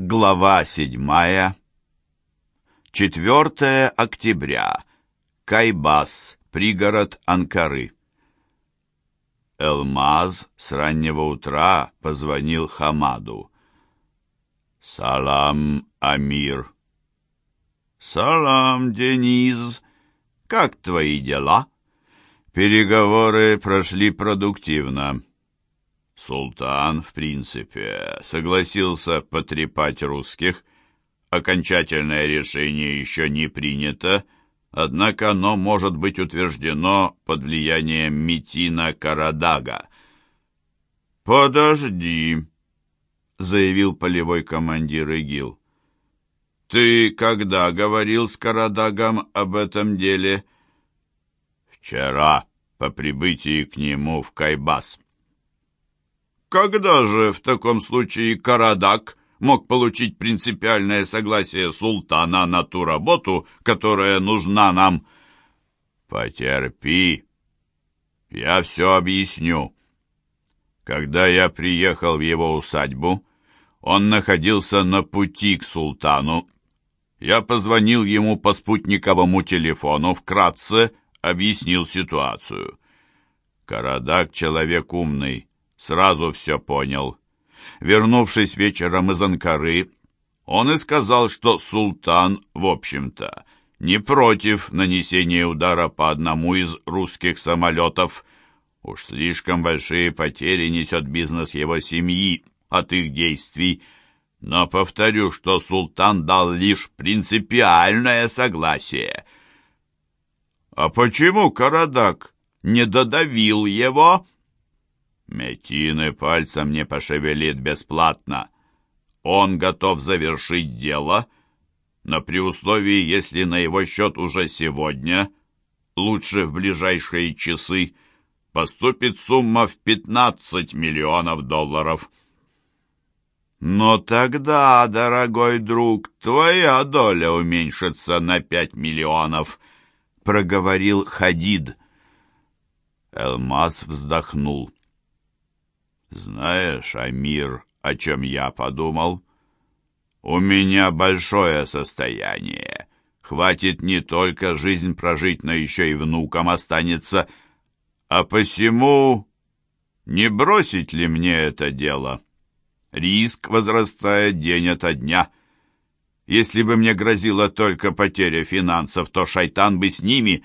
Глава седьмая. 4 октября. Кайбас, пригород Анкары. Элмаз с раннего утра позвонил Хамаду. «Салам, Амир!» «Салам, Дениз! Как твои дела?» «Переговоры прошли продуктивно». Султан, в принципе, согласился потрепать русских. Окончательное решение еще не принято, однако оно может быть утверждено под влиянием Митина Карадага. «Подожди», — заявил полевой командир ИГИЛ. «Ты когда говорил с Карадагом об этом деле?» «Вчера, по прибытии к нему в Кайбас». Когда же в таком случае Карадак мог получить принципиальное согласие султана на ту работу, которая нужна нам? Потерпи, я все объясню. Когда я приехал в его усадьбу, он находился на пути к султану. Я позвонил ему по спутниковому телефону, вкратце объяснил ситуацию. Карадак человек умный, сразу все понял. Вернувшись вечером из Анкары, он и сказал, что султан, в общем-то, не против нанесения удара по одному из русских самолетов. Уж слишком большие потери несет бизнес его семьи от их действий. Но повторю, что султан дал лишь принципиальное согласие. «А почему Карадак не додавил его?» Метины пальцем не пошевелит бесплатно. Он готов завершить дело, но при условии, если на его счет уже сегодня, лучше в ближайшие часы, поступит сумма в 15 миллионов долларов. Но тогда, дорогой друг, твоя доля уменьшится на 5 миллионов, проговорил Хадид. Элмаз вздохнул. Знаешь, Амир, о чем я подумал? У меня большое состояние. Хватит не только жизнь прожить, но еще и внукам останется. А посему не бросить ли мне это дело? Риск возрастает день ото дня. Если бы мне грозила только потеря финансов, то шайтан бы с ними.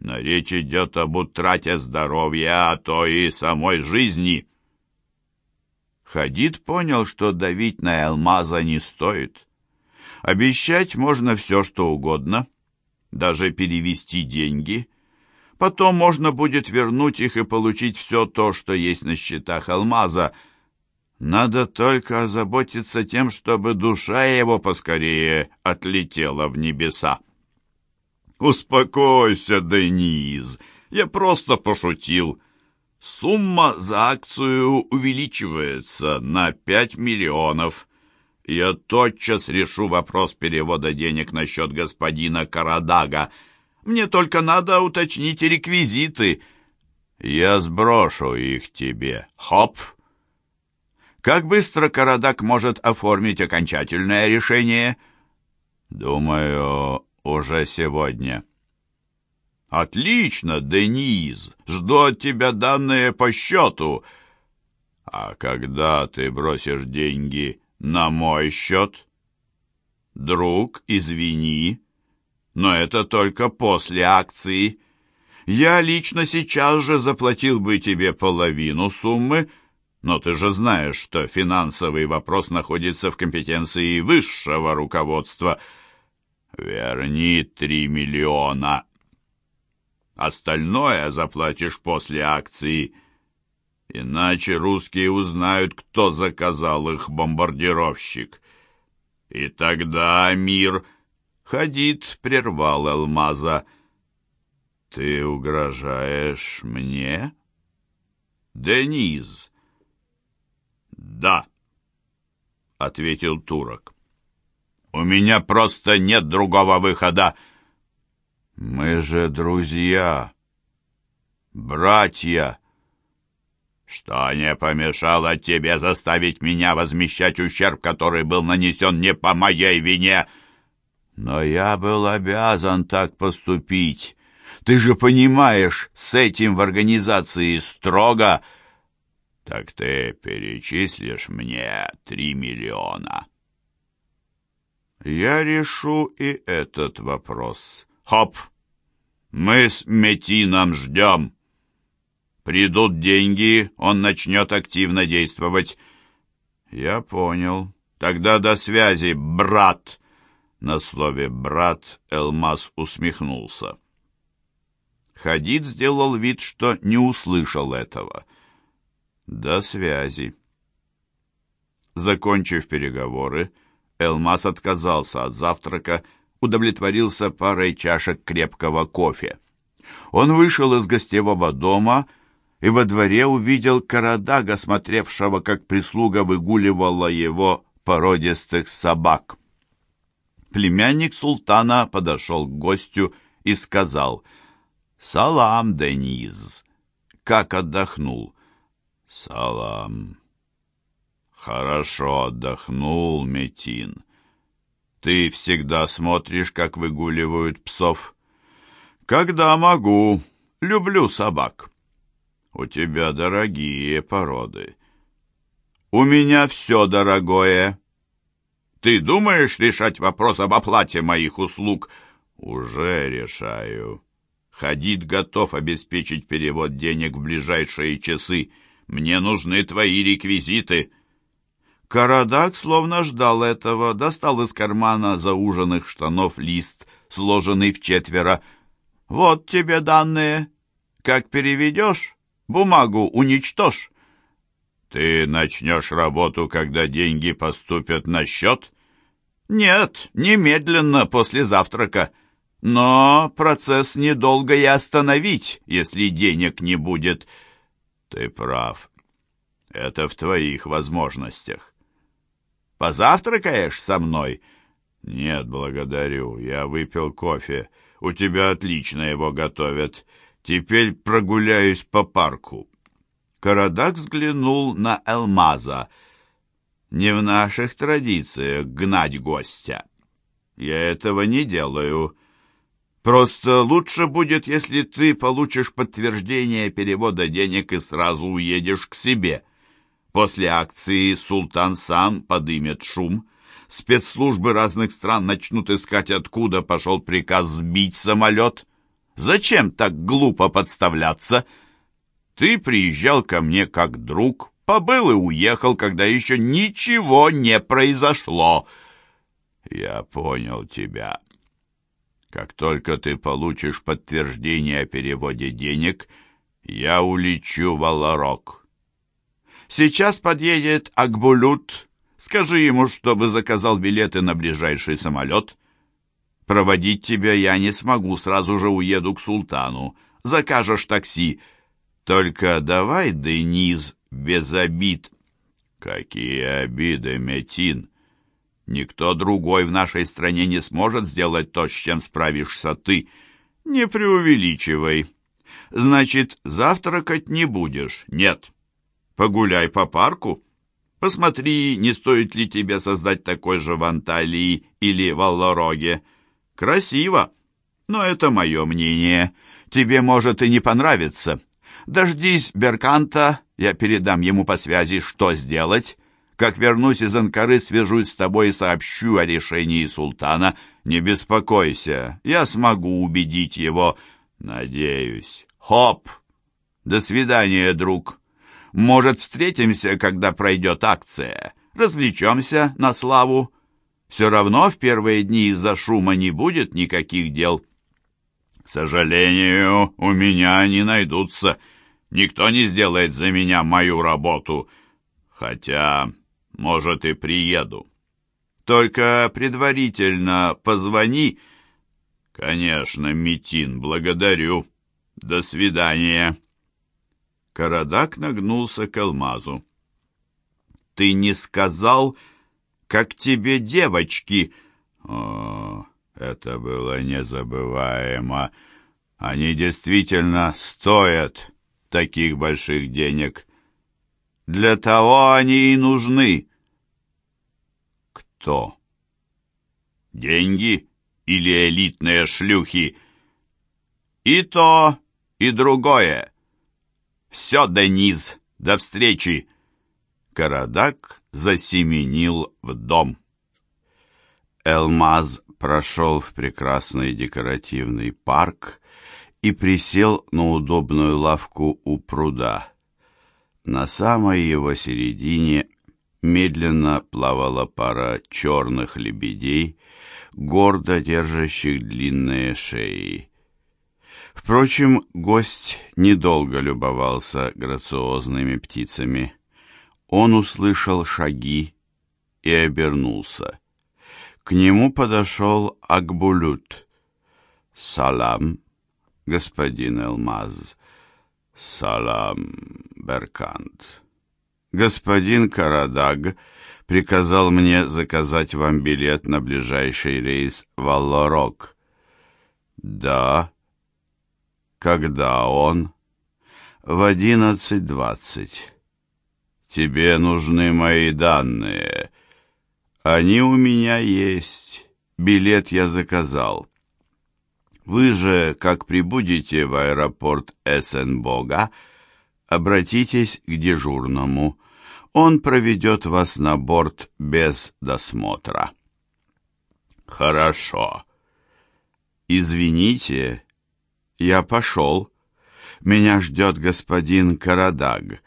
Но речь идет об утрате здоровья, а то и самой жизни». Хадид понял, что давить на Алмаза не стоит. Обещать можно все, что угодно, даже перевести деньги. Потом можно будет вернуть их и получить все то, что есть на счетах Алмаза. Надо только озаботиться тем, чтобы душа его поскорее отлетела в небеса. «Успокойся, Дениз, я просто пошутил». Сумма за акцию увеличивается на 5 миллионов. Я тотчас решу вопрос перевода денег на счет господина Карадага. Мне только надо уточнить реквизиты. Я сброшу их тебе. Хоп! Как быстро Карадаг может оформить окончательное решение? Думаю, уже сегодня. «Отлично, Дениз! Жду от тебя данные по счету!» «А когда ты бросишь деньги на мой счет?» «Друг, извини, но это только после акции. Я лично сейчас же заплатил бы тебе половину суммы, но ты же знаешь, что финансовый вопрос находится в компетенции высшего руководства. Верни три миллиона Остальное заплатишь после акции. Иначе русские узнают, кто заказал их бомбардировщик. И тогда мир... Хадид прервал Алмаза. «Ты угрожаешь мне?» «Дениз». «Да», — ответил турок. «У меня просто нет другого выхода. Мы же друзья, братья. Что не помешало тебе заставить меня возмещать ущерб, который был нанесен не по моей вине? Но я был обязан так поступить. Ты же понимаешь, с этим в организации строго. Так ты перечислишь мне три миллиона. Я решу и этот вопрос. Хоп! Мы с Метином ждем. Придут деньги, он начнет активно действовать. Я понял. Тогда до связи, брат. На слове «брат» Элмаз усмехнулся. Хадид сделал вид, что не услышал этого. До связи. Закончив переговоры, Элмаз отказался от завтрака, удовлетворился парой чашек крепкого кофе. Он вышел из гостевого дома и во дворе увидел Карадага, смотревшего, как прислуга выгуливала его породистых собак. Племянник султана подошел к гостю и сказал «Салам, Дениз! Как отдохнул?» «Салам!» «Хорошо отдохнул, Метин. Ты всегда смотришь, как выгуливают псов?» «Когда могу. Люблю собак». У тебя дорогие породы. У меня все дорогое. Ты думаешь решать вопрос об оплате моих услуг? Уже решаю. Хадид готов обеспечить перевод денег в ближайшие часы. Мне нужны твои реквизиты. Карадак словно ждал этого, достал из кармана зауженных штанов лист, сложенный в четверо. «Вот тебе данные. Как переведешь, Бумагу уничтожь. Ты начнешь работу, когда деньги поступят на счет? Нет, немедленно после завтрака. Но процесс недолго и остановить, если денег не будет. Ты прав. Это в твоих возможностях. Позавтракаешь со мной? Нет, благодарю. Я выпил кофе. У тебя отлично его готовят. Теперь прогуляюсь по парку. Карадак взглянул на Элмаза. Не в наших традициях гнать гостя. Я этого не делаю. Просто лучше будет, если ты получишь подтверждение перевода денег и сразу уедешь к себе. После акции «Султан сам» подымет шум. Спецслужбы разных стран начнут искать, откуда пошел приказ сбить самолет — Зачем так глупо подставляться? Ты приезжал ко мне как друг, побыл и уехал, когда еще ничего не произошло. Я понял тебя. Как только ты получишь подтверждение о переводе денег, я улечу в Аларок. Сейчас подъедет Акбулют. Скажи ему, чтобы заказал билеты на ближайший самолет. Проводить тебя я не смогу, сразу же уеду к султану. Закажешь такси. Только давай, Дениз, без обид. Какие обиды, Метин. Никто другой в нашей стране не сможет сделать то, с чем справишься ты. Не преувеличивай. Значит, завтракать не будешь? Нет. Погуляй по парку. Посмотри, не стоит ли тебе создать такой же в Анталии или в Аллороге. Красиво, но это мое мнение. Тебе может и не понравиться. Дождись Берканта, я передам ему по связи, что сделать. Как вернусь из Анкары, свяжусь с тобой и сообщу о решении султана. Не беспокойся, я смогу убедить его. Надеюсь. Хоп! До свидания, друг. Может, встретимся, когда пройдет акция. Развлечемся на славу. Все равно в первые дни из-за шума не будет никаких дел. К сожалению, у меня не найдутся. Никто не сделает за меня мою работу. Хотя, может, и приеду. Только предварительно позвони. Конечно, Митин, благодарю. До свидания. Карадак нагнулся к алмазу. Ты не сказал как тебе девочки!» О, это было незабываемо. Они действительно стоят таких больших денег. Для того они и нужны. Кто? Деньги или элитные шлюхи? И то, и другое. Все, Дениз, до встречи. Карадак засеменил в дом. Элмаз прошел в прекрасный декоративный парк и присел на удобную лавку у пруда. На самой его середине медленно плавала пара черных лебедей, гордо держащих длинные шеи. Впрочем, гость недолго любовался грациозными птицами. Он услышал шаги и обернулся. К нему подошел Акбулют. «Салам, господин Элмаз». «Салам, Беркант». «Господин Карадаг приказал мне заказать вам билет на ближайший рейс в Аллорок». «Да». «Когда он?» «В одиннадцать двадцать». «Тебе нужны мои данные». «Они у меня есть. Билет я заказал». Вы же, как прибудете в аэропорт Эссенбога, обратитесь к дежурному. Он проведет вас на борт без досмотра. Хорошо. Извините, я пошел. Меня ждет господин Карадаг.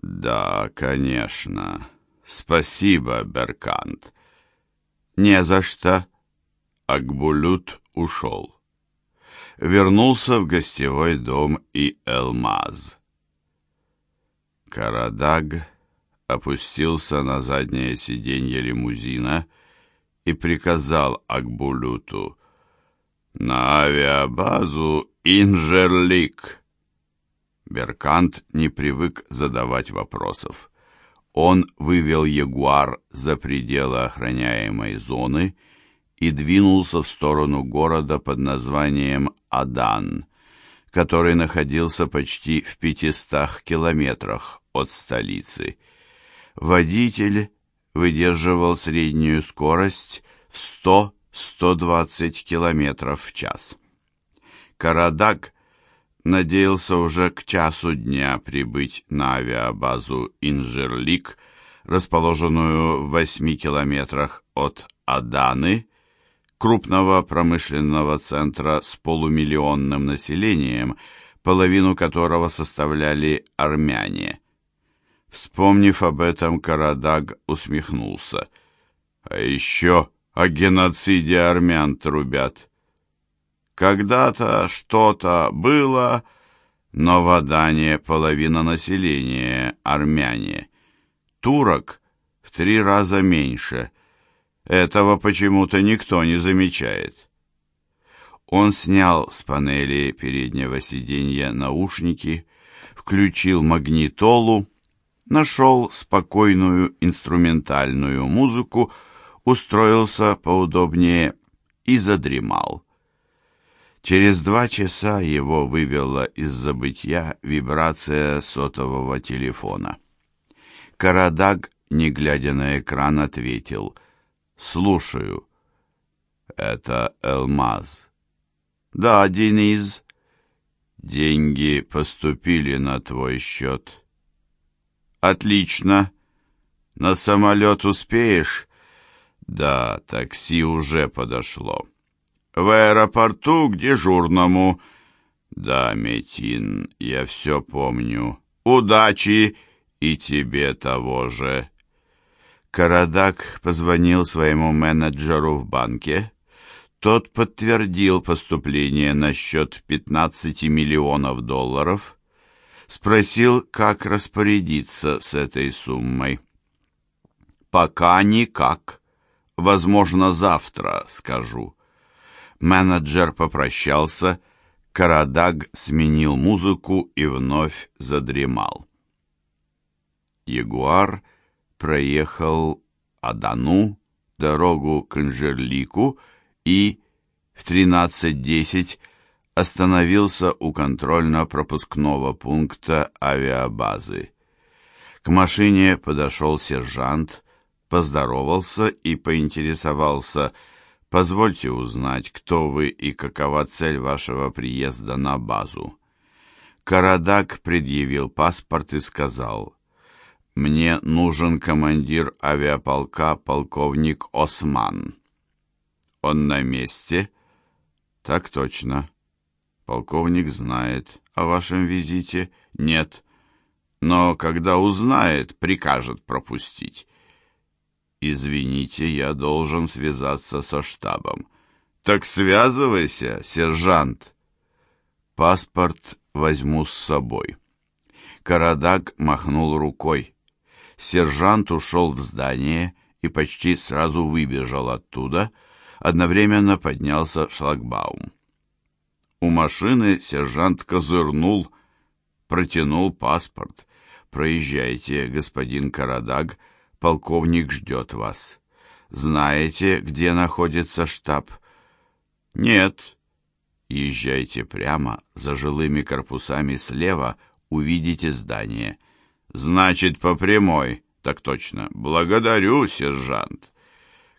Да, конечно. Спасибо, Беркант. Не за что. Акбулют ушел. Вернулся в гостевой дом и Элмаз. Карадаг опустился на заднее сиденье лимузина и приказал Акбулюту «На авиабазу Инжерлик». Беркант не привык задавать вопросов. Он вывел Ягуар за пределы охраняемой зоны и двинулся в сторону города под названием Адан, который находился почти в пятистах километрах от столицы. Водитель выдерживал среднюю скорость в 100-120 километров в час. Карадак надеялся уже к часу дня прибыть на авиабазу Инжерлик, расположенную в 8 километрах от Аданы, крупного промышленного центра с полумиллионным населением, половину которого составляли армяне. Вспомнив об этом, Карадаг усмехнулся. А еще о геноциде армян трубят. Когда-то что-то было, но в Адане половина населения армяне. Турок в три раза меньше – этого почему-то никто не замечает. Он снял с панели переднего сиденья наушники, включил магнитолу, нашел спокойную инструментальную музыку, устроился поудобнее и задремал. Через два часа его вывела из забытья вибрация сотового телефона. Карадаг, не глядя на экран, ответил «Слушаю». «Это Элмаз». «Да, Дениз». «Деньги поступили на твой счет». «Отлично. На самолет успеешь?» «Да, такси уже подошло». «В аэропорту к дежурному». «Да, Метин, я все помню. Удачи и тебе того же». Карадак позвонил своему менеджеру в банке. Тот подтвердил поступление на счет 15 миллионов долларов. Спросил, как распорядиться с этой суммой. «Пока никак. Возможно, завтра скажу». Менеджер попрощался, Карадаг сменил музыку и вновь задремал. Ягуар проехал Адану, дорогу к Инжерлику и в 13.10 остановился у контрольно-пропускного пункта авиабазы. К машине подошел сержант, поздоровался и поинтересовался, «Позвольте узнать, кто вы и какова цель вашего приезда на базу». Карадак предъявил паспорт и сказал, «Мне нужен командир авиаполка полковник Осман». «Он на месте?» «Так точно». «Полковник знает о вашем визите?» «Нет» но когда узнает, прикажет пропустить. Извините, я должен связаться со штабом. Так связывайся, сержант. Паспорт возьму с собой. Карадак махнул рукой. Сержант ушел в здание и почти сразу выбежал оттуда, одновременно поднялся шлагбаум. У машины сержант козырнул, протянул паспорт — «Проезжайте, господин Карадаг, полковник ждет вас. Знаете, где находится штаб?» «Нет». «Езжайте прямо, за жилыми корпусами слева увидите здание». «Значит, по прямой». «Так точно. Благодарю, сержант».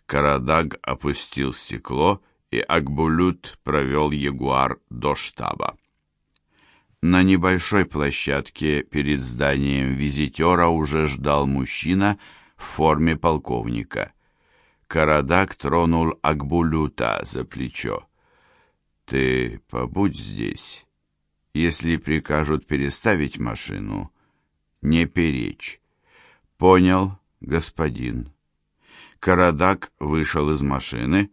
Карадаг опустил стекло, и Акбулют провел Ягуар до штаба. На небольшой площадке перед зданием визитера уже ждал мужчина в форме полковника. Карадак тронул Акбулюта за плечо. «Ты побудь здесь. Если прикажут переставить машину, не перечь». «Понял, господин». Карадак вышел из машины.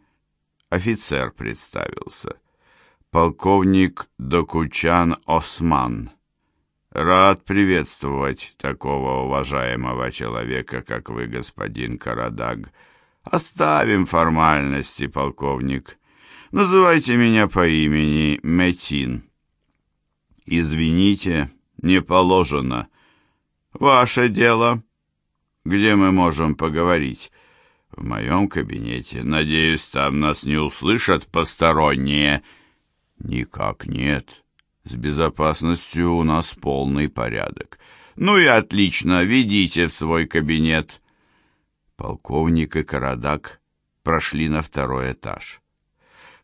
Офицер представился полковник Докучан Осман. Рад приветствовать такого уважаемого человека, как вы, господин Карадаг. Оставим формальности, полковник. Называйте меня по имени Метин. Извините, не положено. Ваше дело. Где мы можем поговорить? В моем кабинете. Надеюсь, там нас не услышат посторонние. Никак нет. С безопасностью у нас полный порядок. Ну и отлично, ведите в свой кабинет. Полковник и Карадак прошли на второй этаж.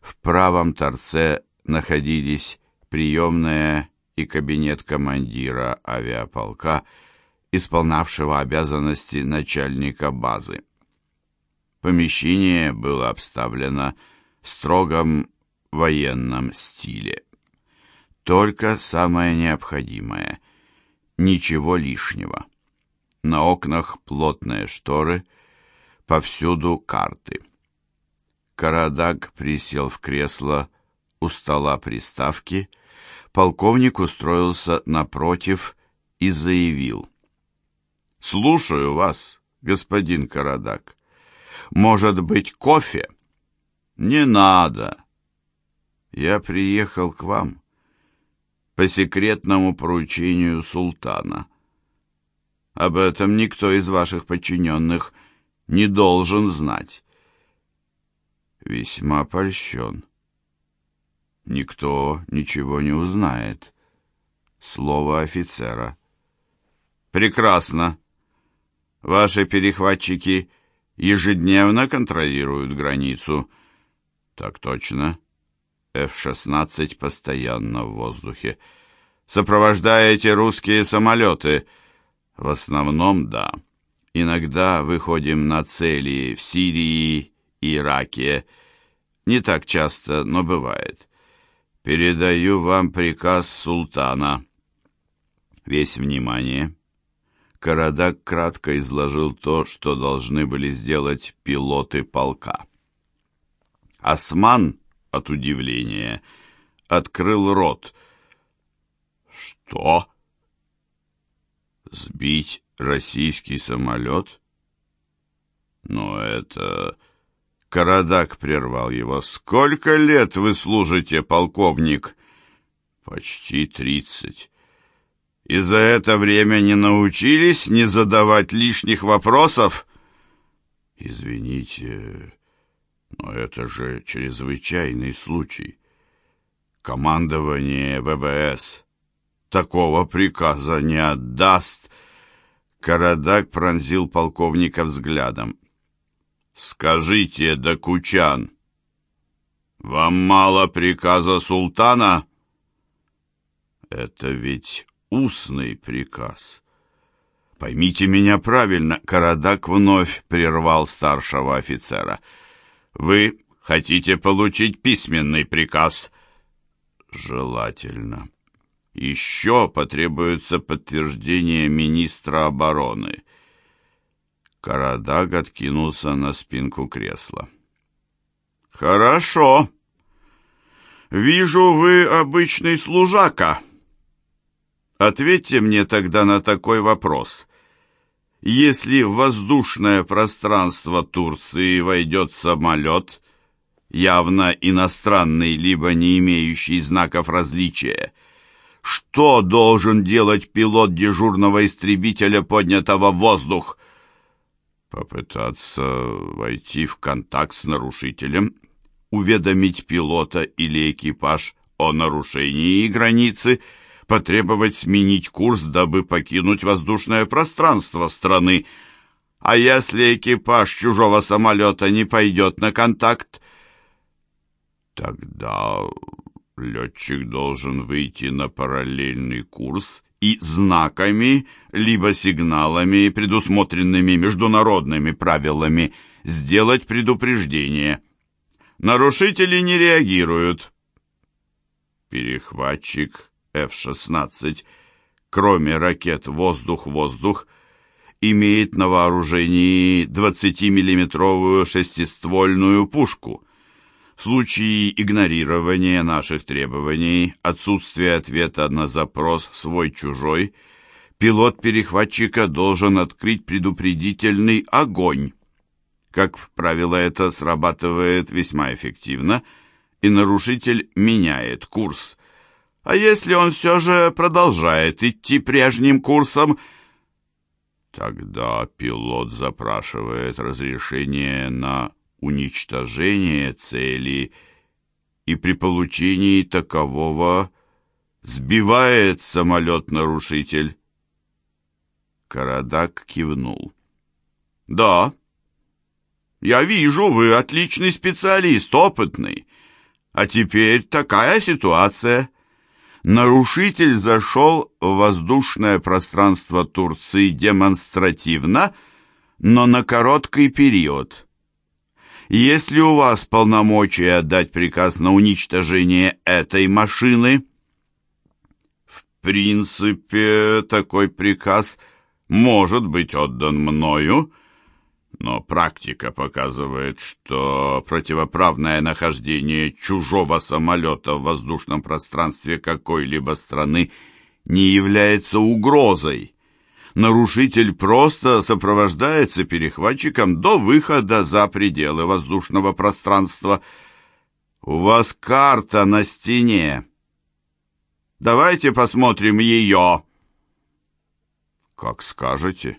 В правом торце находились приемная и кабинет командира авиаполка, исполнявшего обязанности начальника базы. Помещение было обставлено строгом военном стиле. Только самое необходимое. Ничего лишнего. На окнах плотные шторы, повсюду карты. Карадак присел в кресло у стола приставки, полковник устроился напротив и заявил. «Слушаю вас, господин Карадак. Может быть, кофе?» «Не надо», я приехал к вам по секретному поручению султана. Об этом никто из ваших подчиненных не должен знать. Весьма польщен. Никто ничего не узнает. Слово офицера. Прекрасно. Ваши перехватчики ежедневно контролируют границу. Так точно. F-16 постоянно в воздухе. Сопровождаете русские самолеты? В основном, да. Иногда выходим на цели в Сирии Ираке. Не так часто, но бывает. Передаю вам приказ султана. Весь внимание. Карадак кратко изложил то, что должны были сделать пилоты полка. Осман от удивления, открыл рот. «Что? Сбить российский самолет?» «Но это...» Карадак прервал его. «Сколько лет вы служите, полковник?» «Почти тридцать. И за это время не научились не задавать лишних вопросов?» «Извините, но это же чрезвычайный случай. Командование ВВС такого приказа не отдаст. Карадак пронзил полковника взглядом. «Скажите, докучан, вам мало приказа султана?» «Это ведь устный приказ». «Поймите меня правильно», — Карадак вновь прервал старшего офицера. «Вы хотите получить письменный приказ?» «Желательно». «Еще потребуется подтверждение министра обороны». Карадаг откинулся на спинку кресла. «Хорошо. Вижу, вы обычный служака. Ответьте мне тогда на такой вопрос. Если в воздушное пространство Турции войдет самолет, явно иностранный, либо не имеющий знаков различия, что должен делать пилот дежурного истребителя, поднятого в воздух? Попытаться войти в контакт с нарушителем, уведомить пилота или экипаж о нарушении границы – потребовать сменить курс, дабы покинуть воздушное пространство страны. А если экипаж чужого самолета не пойдет на контакт, тогда летчик должен выйти на параллельный курс и знаками, либо сигналами, предусмотренными международными правилами, сделать предупреждение. Нарушители не реагируют. Перехватчик F-16, кроме ракет «Воздух-воздух», имеет на вооружении 20-миллиметровую шестиствольную пушку. В случае игнорирования наших требований, отсутствия ответа на запрос «свой-чужой», пилот перехватчика должен открыть предупредительный огонь. Как правило, это срабатывает весьма эффективно, и нарушитель меняет курс – а если он все же продолжает идти прежним курсом, тогда пилот запрашивает разрешение на уничтожение цели и при получении такового сбивает самолет-нарушитель. Карадак кивнул. «Да, я вижу, вы отличный специалист, опытный. А теперь такая ситуация нарушитель зашел в воздушное пространство Турции демонстративно, но на короткий период. Если у вас полномочия дать приказ на уничтожение этой машины, в принципе, такой приказ может быть отдан мною, но практика показывает, что противоправное нахождение чужого самолета в воздушном пространстве какой-либо страны не является угрозой. Нарушитель просто сопровождается перехватчиком до выхода за пределы воздушного пространства. У вас карта на стене. Давайте посмотрим ее. Как скажете.